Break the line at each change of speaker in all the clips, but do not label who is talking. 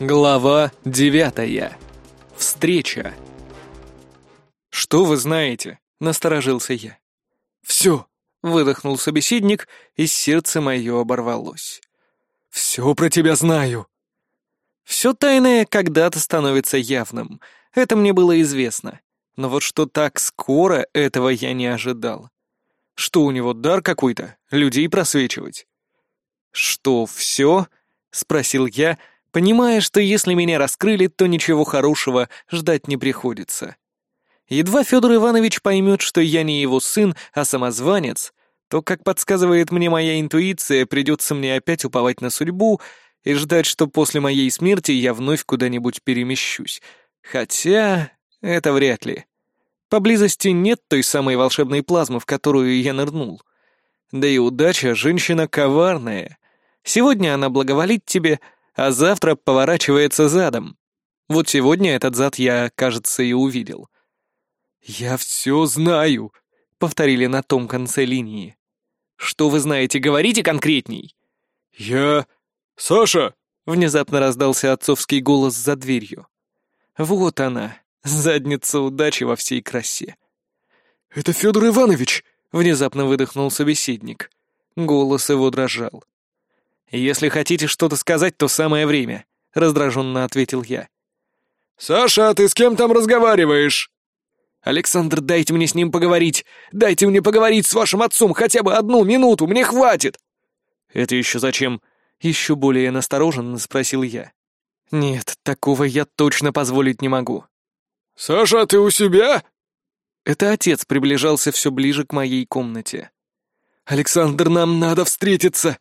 Глава девятая. Встреча. «Что вы знаете?» — насторожился я. «Все!» — выдохнул собеседник, и сердце мое оборвалось. «Все про тебя знаю!» Все тайное когда-то становится явным. Это мне было известно. Но вот что так скоро, этого я не ожидал. Что у него, дар какой-то? Людей просвечивать? «Что, все?» — спросил я, понимая, что если меня раскрыли, то ничего хорошего ждать не приходится. Едва Федор Иванович поймет, что я не его сын, а самозванец, то, как подсказывает мне моя интуиция, придется мне опять уповать на судьбу и ждать, что после моей смерти я вновь куда-нибудь перемещусь. Хотя это вряд ли. Поблизости нет той самой волшебной плазмы, в которую я нырнул. Да и удача — женщина коварная. Сегодня она благоволит тебе, а завтра поворачивается задом. Вот сегодня этот зад я, кажется, и увидел. «Я все знаю», — повторили на том конце линии. «Что вы знаете, говорите конкретней».
«Я... Саша!» — внезапно раздался отцовский голос за дверью.
«Вот она, задница удачи во всей красе».
«Это Федор Иванович!»
— внезапно выдохнул собеседник. Голос его дрожал. «Если хотите что-то сказать, то самое время», — раздраженно ответил я.
«Саша, ты с кем там разговариваешь?»
«Александр, дайте мне с ним поговорить! Дайте мне поговорить с вашим отцом хотя бы одну минуту, мне хватит!» «Это еще зачем?» — еще более настороженно спросил я. «Нет, такого я точно позволить не могу».
«Саша, ты у себя?»
Это отец приближался все ближе к моей комнате. «Александр, нам надо встретиться!»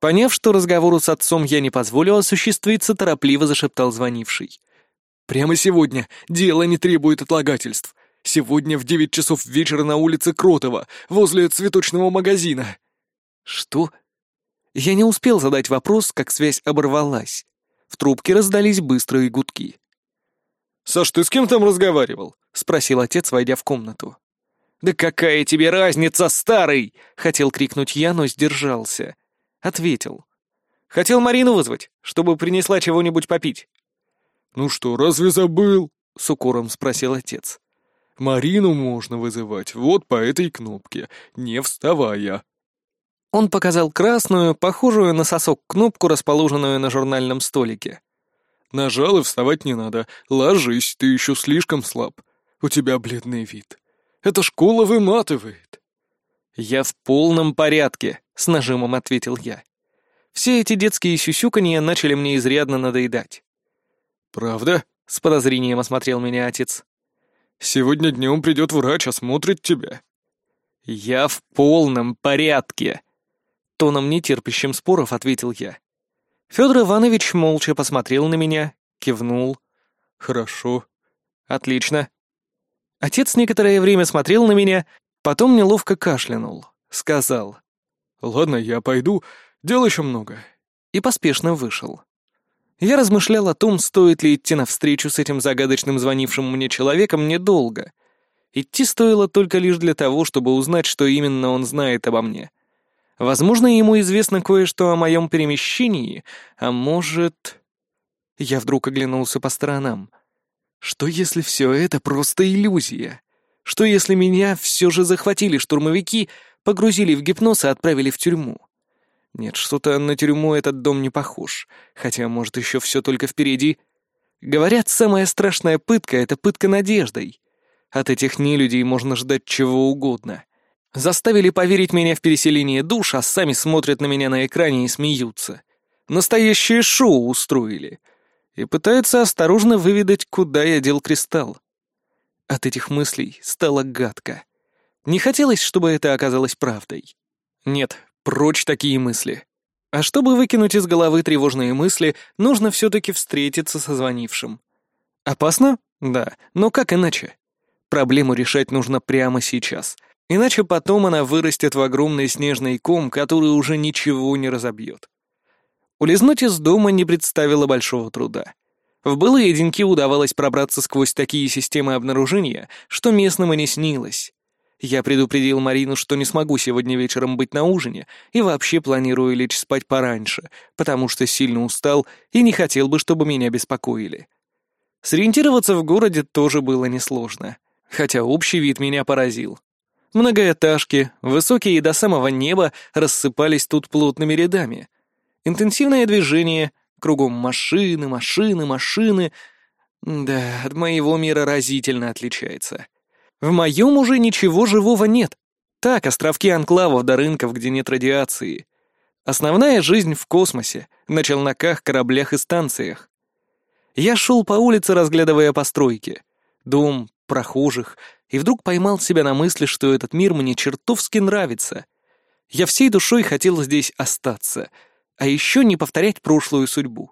Поняв, что разговору с отцом я не позволю осуществиться, торопливо зашептал звонивший.
«Прямо сегодня. Дело не требует отлагательств. Сегодня в девять часов вечера на улице Кротова, возле цветочного магазина».
«Что?» Я не успел задать вопрос, как связь оборвалась. В трубке раздались быстрые гудки.
«Саш, ты с кем там разговаривал?»
— спросил отец, войдя в комнату. «Да какая тебе разница, старый!» — хотел крикнуть я, но сдержался. Ответил. «Хотел Марину вызвать, чтобы принесла чего-нибудь попить».
«Ну что, разве забыл?» — с укором спросил отец. «Марину можно вызывать вот по этой кнопке, не вставая».
Он показал красную, похожую на сосок кнопку, расположенную на журнальном столике.
«Нажал и вставать не надо. Ложись, ты еще слишком слаб. У тебя бледный вид. Эта школа выматывает».
«Я в полном порядке», — с нажимом ответил я. Все эти детские сюсюканья начали мне изрядно надоедать.
«Правда?»
— с подозрением осмотрел меня отец.
«Сегодня днем придет врач, осмотрит тебя».
«Я в полном порядке», — тоном нетерпящим споров ответил я. Федор Иванович молча посмотрел на меня, кивнул.
«Хорошо».
«Отлично». Отец некоторое время смотрел на меня, потом неловко кашлянул, сказал.
«Ладно, я пойду, дел еще много».
И поспешно вышел. Я размышлял о том, стоит ли идти навстречу с этим загадочным звонившим мне человеком недолго. Идти стоило только лишь для того, чтобы узнать, что именно он знает обо мне. Возможно, ему известно кое-что о моем перемещении, а может... Я вдруг оглянулся по сторонам. Что если все это просто иллюзия? Что если меня все же захватили штурмовики, погрузили в гипноз и отправили в тюрьму? Нет, что-то на тюрьму этот дом не похож, хотя, может, еще все только впереди. Говорят, самая страшная пытка — это пытка надеждой. От этих нелюдей можно ждать чего угодно. Заставили поверить меня в переселение душ, а сами смотрят на меня на экране и смеются. Настоящее шоу устроили. И пытаются осторожно выведать, куда я дел кристалл. От этих мыслей стало гадко. Не хотелось, чтобы это оказалось правдой. Нет, прочь такие мысли. А чтобы выкинуть из головы тревожные мысли, нужно все-таки встретиться со звонившим. Опасно? Да, но как иначе? Проблему решать нужно прямо сейчас — Иначе потом она вырастет в огромный снежный ком, который уже ничего не разобьет. Улизнуть из дома не представило большого труда. В былые деньки удавалось пробраться сквозь такие системы обнаружения, что местным и не снилось. Я предупредил Марину, что не смогу сегодня вечером быть на ужине и вообще планирую лечь спать пораньше, потому что сильно устал и не хотел бы, чтобы меня беспокоили. Сориентироваться в городе тоже было несложно, хотя общий вид меня поразил. Многоэтажки, высокие до самого неба, рассыпались тут плотными рядами. Интенсивное движение, кругом машины, машины, машины. Да, от моего мира разительно отличается. В моем уже ничего живого нет. Так, островки анклавов до рынков, где нет радиации. Основная жизнь в космосе, на челноках, кораблях и станциях. Я шел по улице, разглядывая постройки. Дом, прохожих, и вдруг поймал себя на мысли, что этот мир мне чертовски нравится. Я всей душой хотел здесь остаться, а еще не повторять прошлую судьбу.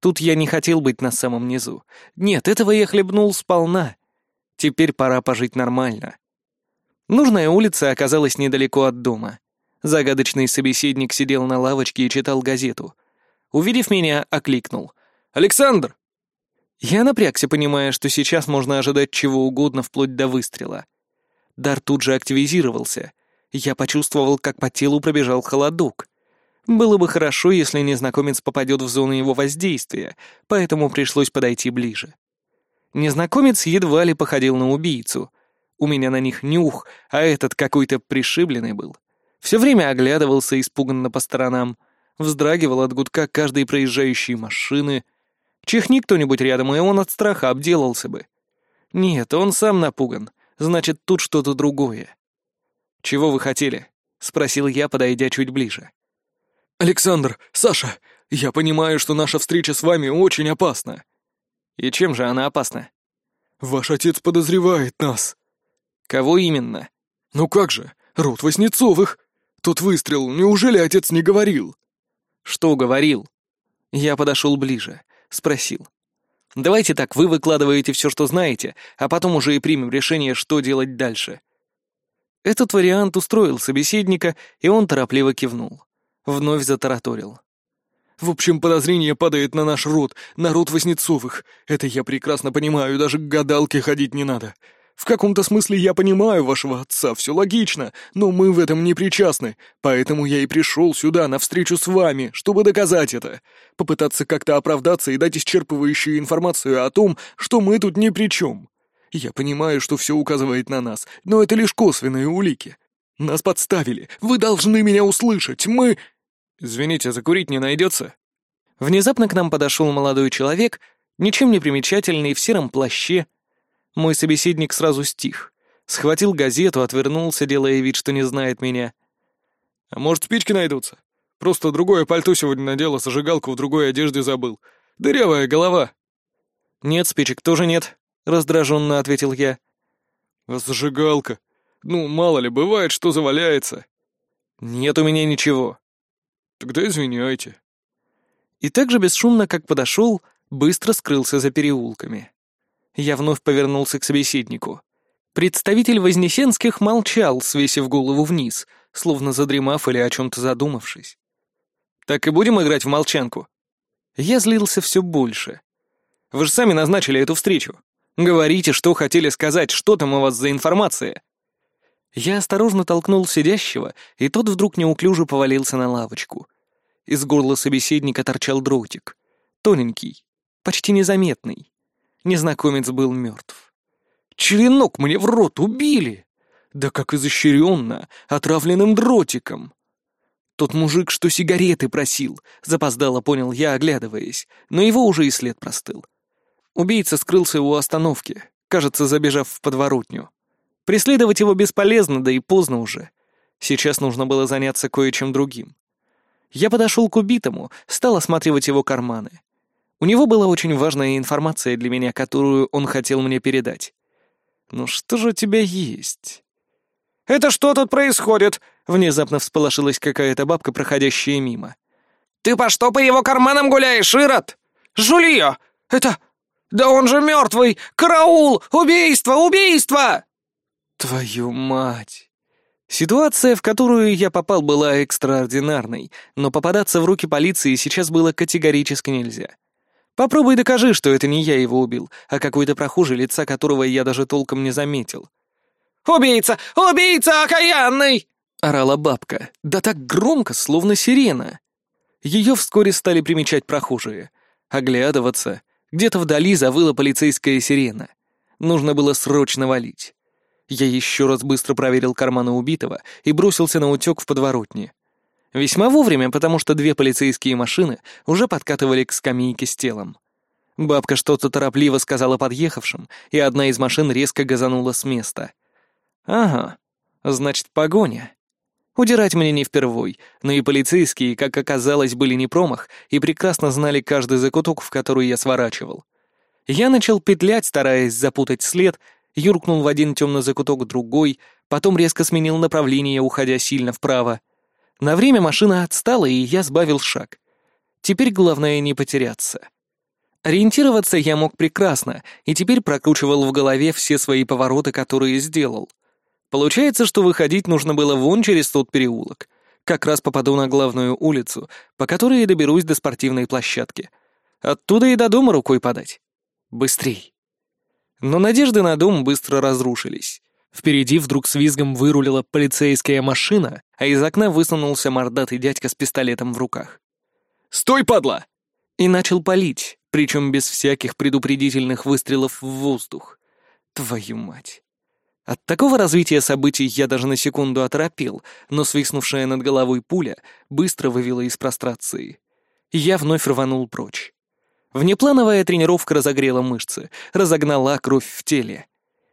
Тут я не хотел быть на самом низу. Нет, этого я хлебнул сполна. Теперь пора пожить нормально. Нужная улица оказалась недалеко от дома. Загадочный собеседник сидел на лавочке и читал газету. Увидев меня, окликнул. «Александр!» Я напрягся, понимая, что сейчас можно ожидать чего угодно вплоть до выстрела. Дар тут же активизировался. Я почувствовал, как по телу пробежал холодок. Было бы хорошо, если незнакомец попадет в зону его воздействия, поэтому пришлось подойти ближе. Незнакомец едва ли походил на убийцу. У меня на них нюх, а этот какой-то пришибленный был. Все время оглядывался испуганно по сторонам, вздрагивал от гудка каждой проезжающей машины. Чихни кто-нибудь рядом, и он от страха обделался бы. Нет, он сам напуган, значит, тут что-то другое. «Чего вы хотели?» — спросил я, подойдя чуть ближе.
«Александр, Саша, я понимаю, что наша встреча с вами очень опасна.
И чем же она опасна?
Ваш отец подозревает нас.
Кого именно?
Ну как же, род Воснецовых. Тот выстрел, неужели отец не говорил?
Что говорил? Я подошел ближе, спросил. Давайте так, вы выкладываете все, что знаете, а потом уже и примем решение, что делать дальше. Этот вариант устроил собеседника, и он торопливо кивнул. Вновь затараторил.
В общем, подозрение падает на наш род, на род Воснецовых. Это я прекрасно понимаю, даже к гадалке ходить не надо. В каком-то смысле я понимаю вашего отца, все логично, но мы в этом не причастны, поэтому я и пришел сюда, на встречу с вами, чтобы доказать это. Попытаться как-то оправдаться и дать исчерпывающую информацию о том, что мы тут ни при чем. Я понимаю, что все указывает на нас, но это лишь косвенные улики. Нас подставили, вы должны меня услышать, мы...
«Извините, закурить не найдется?» Внезапно к нам подошел молодой человек, ничем не примечательный, в сером плаще. Мой собеседник сразу стих. Схватил газету, отвернулся, делая вид, что не знает меня.
«А может, спички найдутся? Просто другое пальто сегодня надела, зажигалку в другой одежде забыл. Дырявая голова».
«Нет, спичек тоже нет», — раздраженно ответил я.
«А зажигалка? Ну, мало ли, бывает, что заваляется».
«Нет у меня ничего».
Тогда извиняйте.
И так же бесшумно, как подошел, быстро скрылся за переулками. Я вновь повернулся к собеседнику. Представитель Вознесенских молчал, свесив голову вниз, словно задремав или о чем-то задумавшись. «Так и будем играть в молчанку?» Я злился все больше. «Вы же сами назначили эту встречу. Говорите, что хотели сказать, что там у вас за информация?» Я осторожно толкнул сидящего, и тот вдруг неуклюже повалился на лавочку. Из горла собеседника торчал дротик. Тоненький, почти незаметный. Незнакомец был мертв. «Черенок мне в рот убили!» Да как изощренно, отравленным дротиком. Тот мужик, что сигареты просил, запоздало понял я, оглядываясь, но его уже и след простыл. Убийца скрылся у остановки, кажется, забежав в подворотню. Преследовать его бесполезно, да и поздно уже. Сейчас нужно было заняться кое-чем другим. Я подошел к убитому, стал осматривать его карманы. У него была очень важная информация для меня, которую он хотел мне передать. «Ну что же у тебя есть?» «Это что тут происходит?» — внезапно всполошилась какая-то бабка, проходящая мимо. «Ты по что по его карманам гуляешь, Ирод? Жулье! Это... Да он же мертвый! Караул! Убийство! Убийство!» Твою мать! Ситуация, в которую я попал, была экстраординарной, но попадаться в руки полиции сейчас было категорически нельзя. Попробуй докажи, что это не я его убил, а какой-то прохожий, лица которого я даже толком не заметил. Убийца! Убийца окаянный!» — орала бабка, да так громко, словно сирена. Ее вскоре стали примечать прохожие. Оглядываться. Где-то вдали завыла полицейская сирена. Нужно было срочно валить. Я еще раз быстро проверил карманы убитого и бросился на утек в подворотне. Весьма вовремя, потому что две полицейские машины уже подкатывали к скамейке с телом. Бабка что-то торопливо сказала подъехавшим, и одна из машин резко газанула с места. «Ага, значит, погоня». Удирать мне не впервой, но и полицейские, как оказалось, были не промах и прекрасно знали каждый закуток, в который я сворачивал. Я начал петлять, стараясь запутать след, юркнул в один темный закуток другой, потом резко сменил направление, уходя сильно вправо. На время машина отстала, и я сбавил шаг. Теперь главное не потеряться. Ориентироваться я мог прекрасно, и теперь прокручивал в голове все свои повороты, которые сделал. Получается, что выходить нужно было вон через тот переулок. Как раз попаду на главную улицу, по которой и доберусь до спортивной площадки. Оттуда и до дома рукой подать. Быстрей. Но надежды на дом быстро разрушились. Впереди вдруг с визгом вырулила полицейская машина, а из окна высунулся мордатый дядька с пистолетом в руках.
«Стой, падла!»
И начал палить, причем без всяких предупредительных выстрелов в воздух. Твою мать. От такого развития событий я даже на секунду оторопел, но свистнувшая над головой пуля быстро вывела из прострации. Я вновь рванул прочь. Внеплановая тренировка разогрела мышцы, разогнала кровь в теле.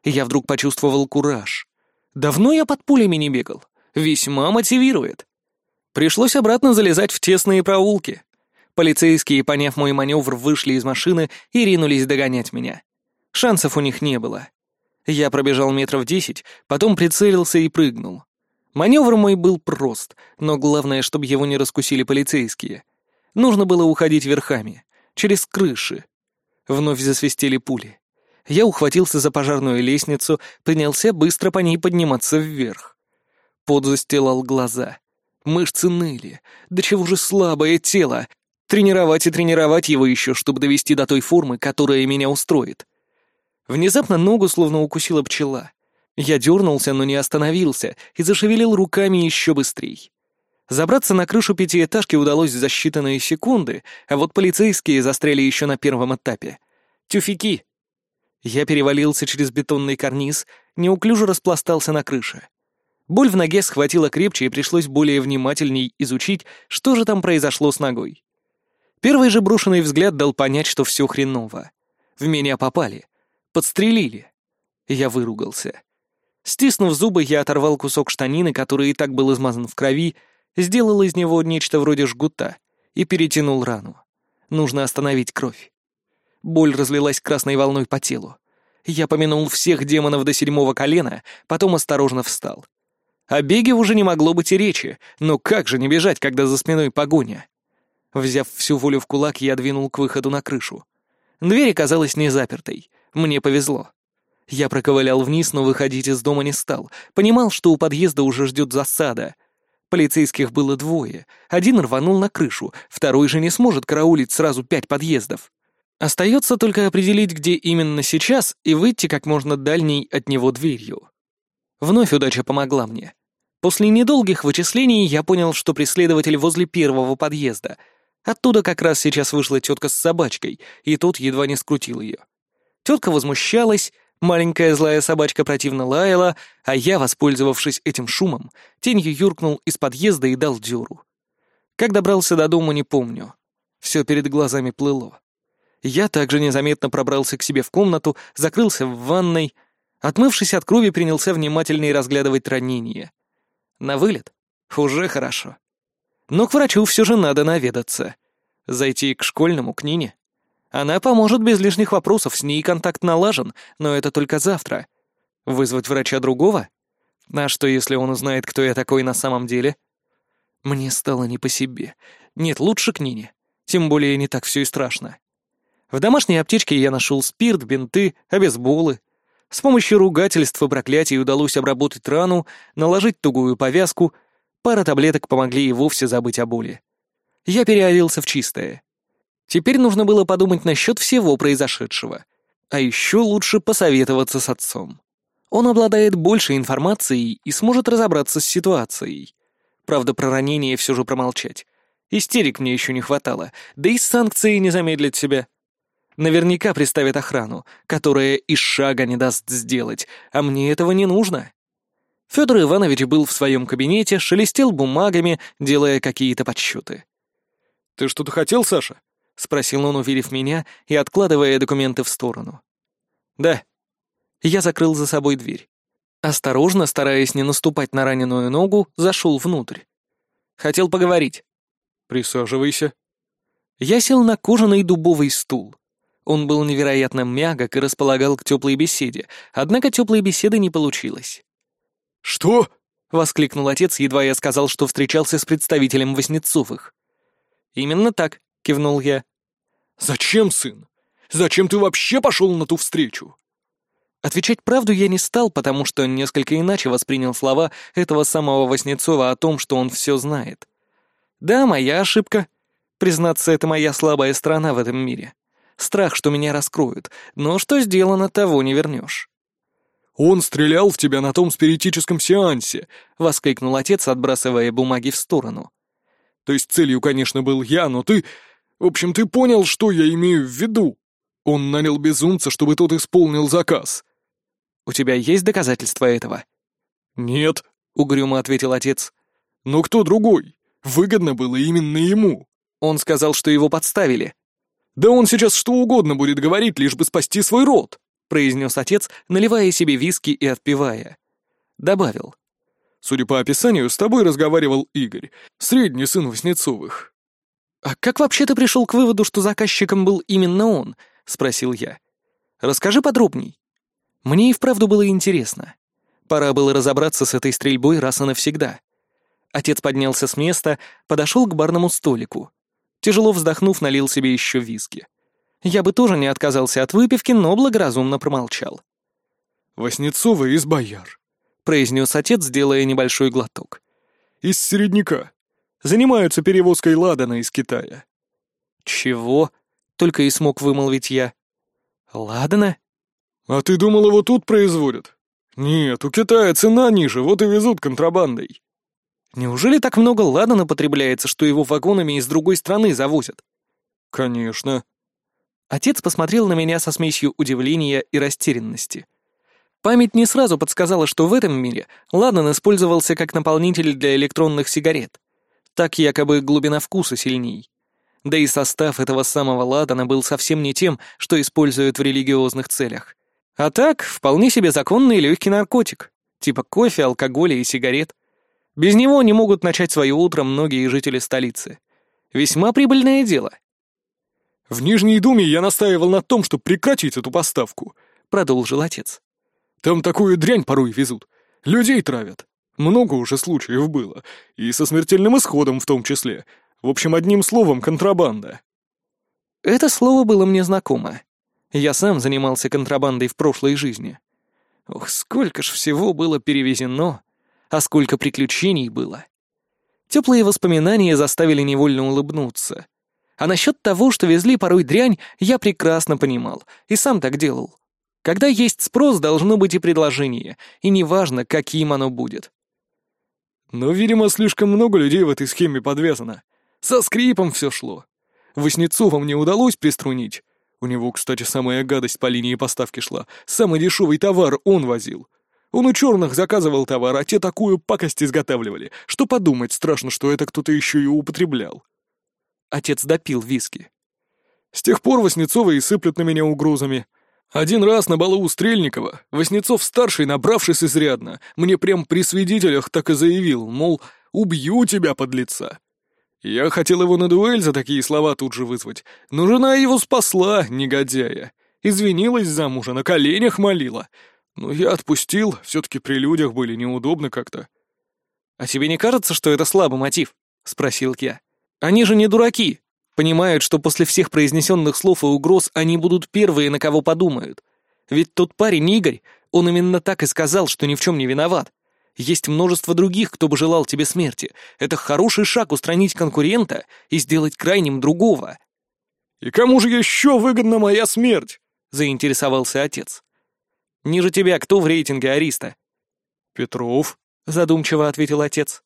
Я вдруг почувствовал кураж. Давно я под пулями не бегал. Весьма мотивирует. Пришлось обратно залезать в тесные проулки. Полицейские, поняв мой маневр, вышли из машины и ринулись догонять меня. Шансов у них не было. Я пробежал метров десять, потом прицелился и прыгнул. Маневр мой был прост, но главное, чтобы его не раскусили полицейские. Нужно было уходить верхами, через крыши. Вновь засвистели пули. Я ухватился за пожарную лестницу, принялся быстро по ней подниматься вверх. Пот застилал глаза. Мышцы ныли. Да чего же слабое тело. Тренировать и тренировать его еще, чтобы довести до той формы, которая меня устроит. Внезапно ногу словно укусила пчела. Я дернулся, но не остановился, и зашевелил руками еще быстрей. Забраться на крышу пятиэтажки удалось за считанные секунды, а вот полицейские застряли еще на первом этапе. Тюфяки. Я перевалился через бетонный карниз, неуклюже распластался на крыше. Боль в ноге схватила крепче, и пришлось более внимательней изучить, что же там произошло с ногой. Первый же брошенный взгляд дал понять, что все хреново. В меня попали. Подстрелили. Я выругался. Стиснув зубы, я оторвал кусок штанины, который и так был измазан в крови, сделал из него нечто вроде жгута и перетянул рану. Нужно остановить кровь. Боль разлилась красной волной по телу. Я помянул всех демонов до седьмого колена, потом осторожно встал. О беге уже не могло быть и речи, но как же не бежать, когда за спиной погоня? Взяв всю волю в кулак, я двинул к выходу на крышу. Дверь оказалась не запертой. Мне повезло. Я проковылял вниз, но выходить из дома не стал. Понимал, что у подъезда уже ждет засада. Полицейских было двое. Один рванул на крышу, второй же не сможет караулить сразу пять подъездов. Остается только определить, где именно сейчас, и выйти как можно дальней от него дверью. Вновь удача помогла мне. После недолгих вычислений я понял, что преследователь возле первого подъезда. Оттуда как раз сейчас вышла тетка с собачкой, и тот едва не скрутил ее. Тетка возмущалась, маленькая злая собачка противно лаяла, а я, воспользовавшись этим шумом, тенью юркнул из подъезда и дал дёру. Как добрался до дома, не помню. Все перед глазами плыло. Я также незаметно пробрался к себе в комнату, закрылся в ванной. Отмывшись от крови, принялся внимательнее разглядывать ранения. На вылет? Уже хорошо. Но к врачу все же надо наведаться. Зайти к школьному, к Нине. Она поможет без лишних вопросов, с ней контакт налажен, но это только завтра. Вызвать врача другого? А что, если он узнает, кто я такой на самом деле? Мне стало не по себе. Нет, лучше к Нине. Тем более не так все и страшно. В домашней аптечке я нашел спирт, бинты, обезболы, с помощью ругательств и проклятий удалось обработать рану, наложить тугую повязку, пара таблеток помогли и вовсе забыть о боли. Я переоделся в чистое. Теперь нужно было подумать насчет всего произошедшего. А еще лучше посоветоваться с отцом. Он обладает большей информацией и сможет разобраться с ситуацией. Правда, про ранение все же промолчать. Истерик мне еще не хватало, да и санкции не замедлят себя. Наверняка приставят охрану, которая и шага не даст сделать, а мне этого не нужно. Федор Иванович был в своем кабинете, шелестел бумагами, делая какие-то подсчеты.
«Ты что-то хотел, Саша?» — спросил он, увидев меня и откладывая документы в сторону.
«Да». Я закрыл за собой дверь. Осторожно, стараясь не наступать на раненую ногу, зашел внутрь. Хотел поговорить.
«Присаживайся».
Я сел на кожаный дубовый стул. Он был невероятно мягок и располагал к теплой беседе, однако теплой беседы не получилось.
«Что?»
— воскликнул отец, едва я сказал, что встречался с представителем Воснецовых. «Именно так», — кивнул я.
«Зачем, сын? Зачем ты вообще пошел на ту встречу?»
Отвечать правду я не стал, потому что несколько иначе воспринял слова этого самого Воснецова о том, что он все знает. Да, моя ошибка. Признаться, это моя слабая сторона в этом мире. Страх, что меня раскроют, но что сделано, того не вернешь.
«Он стрелял в тебя на том спиритическом сеансе!» — воскликнул отец, отбрасывая бумаги в сторону. «То есть целью, конечно, был я, но ты... В общем, ты понял, что я имею в виду. Он нанял безумца, чтобы тот исполнил заказ».
«У тебя есть доказательства этого?»
«Нет», —
угрюмо ответил отец.
«Но кто другой? Выгодно было именно ему».
Он сказал, что его подставили.
«Да он сейчас что угодно будет говорить, лишь бы спасти свой род»,
произнес отец, наливая себе виски и отпивая. Добавил.
«Судя по описанию, с тобой разговаривал Игорь, средний сын Васнецовых».
«А как вообще ты пришел к выводу, что заказчиком был именно он?» — спросил я. «Расскажи подробней». Мне и вправду было интересно. Пора было разобраться с этой стрельбой раз и навсегда. Отец поднялся с места, подошел к барному столику. Тяжело вздохнув, налил себе еще виски. Я бы тоже не отказался от выпивки, но благоразумно промолчал.
«Воснецова из бояр», —
произнес отец, делая небольшой глоток.
«Из середняка. Занимаются перевозкой ладана из Китая».
«Чего?» — только и смог вымолвить я. «Ладана?»
«А ты думал, его тут производят?» «Нет, у Китая цена ниже, вот и везут контрабандой».
«Неужели так много ладана потребляется, что его вагонами из другой страны завозят?»
«Конечно»,
Отец посмотрел на меня со смесью удивления и растерянности. Память не сразу подсказала, что в этом мире ладан использовался как наполнитель для электронных сигарет. Так якобы глубина вкуса сильней. Да и состав этого самого ладана был совсем не тем, что используют в религиозных целях. А так, вполне себе законный легкий наркотик, типа кофе, алкоголя и сигарет. Без него не могут начать свое утро многие жители столицы. Весьма прибыльное дело.
«В Нижней Думе я настаивал на том, чтобы прекратить эту поставку», — продолжил отец. «Там такую дрянь порой везут. Людей травят. Много уже случаев было. И со смертельным исходом в том числе. В общем, одним словом, контрабанда».
Это слово было мне знакомо. Я сам занимался контрабандой в прошлой жизни. Ох, сколько ж всего было перевезено, а сколько приключений было. Теплые воспоминания заставили невольно улыбнуться. А насчет того, что везли порой дрянь, я прекрасно понимал, и сам так делал. Когда есть спрос, должно быть и предложение, и неважно, каким оно будет.
Но, видимо, слишком много людей в этой схеме подвязано. Со скрипом все шло. Воснецовым не удалось приструнить. У него, кстати, самая гадость по линии поставки шла. Самый дешевый товар он возил. Он у черных заказывал товар, а те такую пакость изготавливали, что подумать страшно, что это кто-то еще и употреблял.
Отец допил виски.
С тех пор Васнецова и сыплет на меня угрозами. Один раз на балу у Стрельникова Васнецов-старший, набравшись изрядно, мне прям при свидетелях так и заявил, мол, убью тебя, подлеца. Я хотел его на дуэль за такие слова тут же вызвать, но жена его спасла, негодяя. Извинилась за мужа, на коленях молила. Но я отпустил, все-таки при людях были неудобно как-то.
«А тебе не кажется, что это слабый мотив?» — спросил я. Они же не дураки. Понимают, что после всех произнесенных слов и угроз они будут первые, на кого подумают. Ведь тот парень Игорь, он именно так и сказал, что ни в чем не виноват. Есть множество других, кто бы желал тебе смерти. Это хороший шаг устранить конкурента и сделать крайним другого.
«И кому же еще выгодна моя смерть?»
— заинтересовался отец. Ниже тебя кто в рейтинге Ариста?»
«Петров», —
задумчиво ответил отец.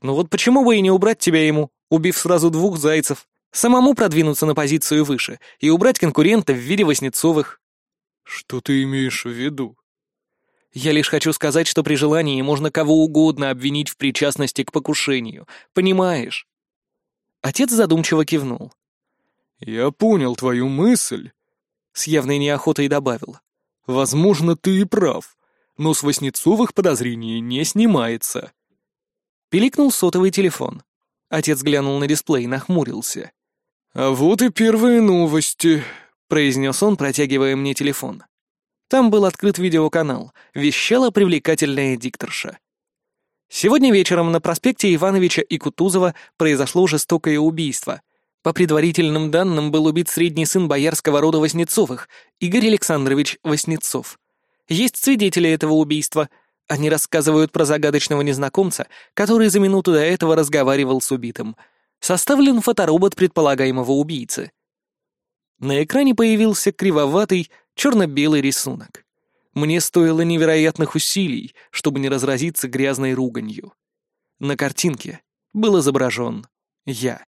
«Ну вот почему бы и не убрать тебя ему, убив сразу двух зайцев, самому продвинуться на позицию выше и убрать конкурента в виде Васнецовых?»
«Что ты имеешь в виду?»
«Я лишь хочу сказать, что при желании можно кого угодно обвинить в причастности к покушению, понимаешь?» Отец задумчиво кивнул.
«Я понял твою мысль», — с явной неохотой добавил. «Возможно, ты и прав, но с Васнецовых подозрение не снимается».
Пиликнул сотовый телефон. Отец глянул на дисплей, нахмурился.
«А вот и первые новости», —
произнес он, протягивая мне телефон. Там был открыт видеоканал, вещала привлекательная дикторша. Сегодня вечером на проспекте Ивановича и Кутузова произошло жестокое убийство. По предварительным данным, был убит средний сын боярского рода Васнецовых, Игорь Александрович Васнецов. Есть свидетели этого убийства. Они рассказывают про загадочного незнакомца, который за минуту до этого разговаривал с убитым. Составлен фоторобот предполагаемого убийцы. На экране появился кривоватый, черно-белый рисунок. Мне стоило невероятных усилий, чтобы не разразиться грязной руганью. На картинке был изображен я.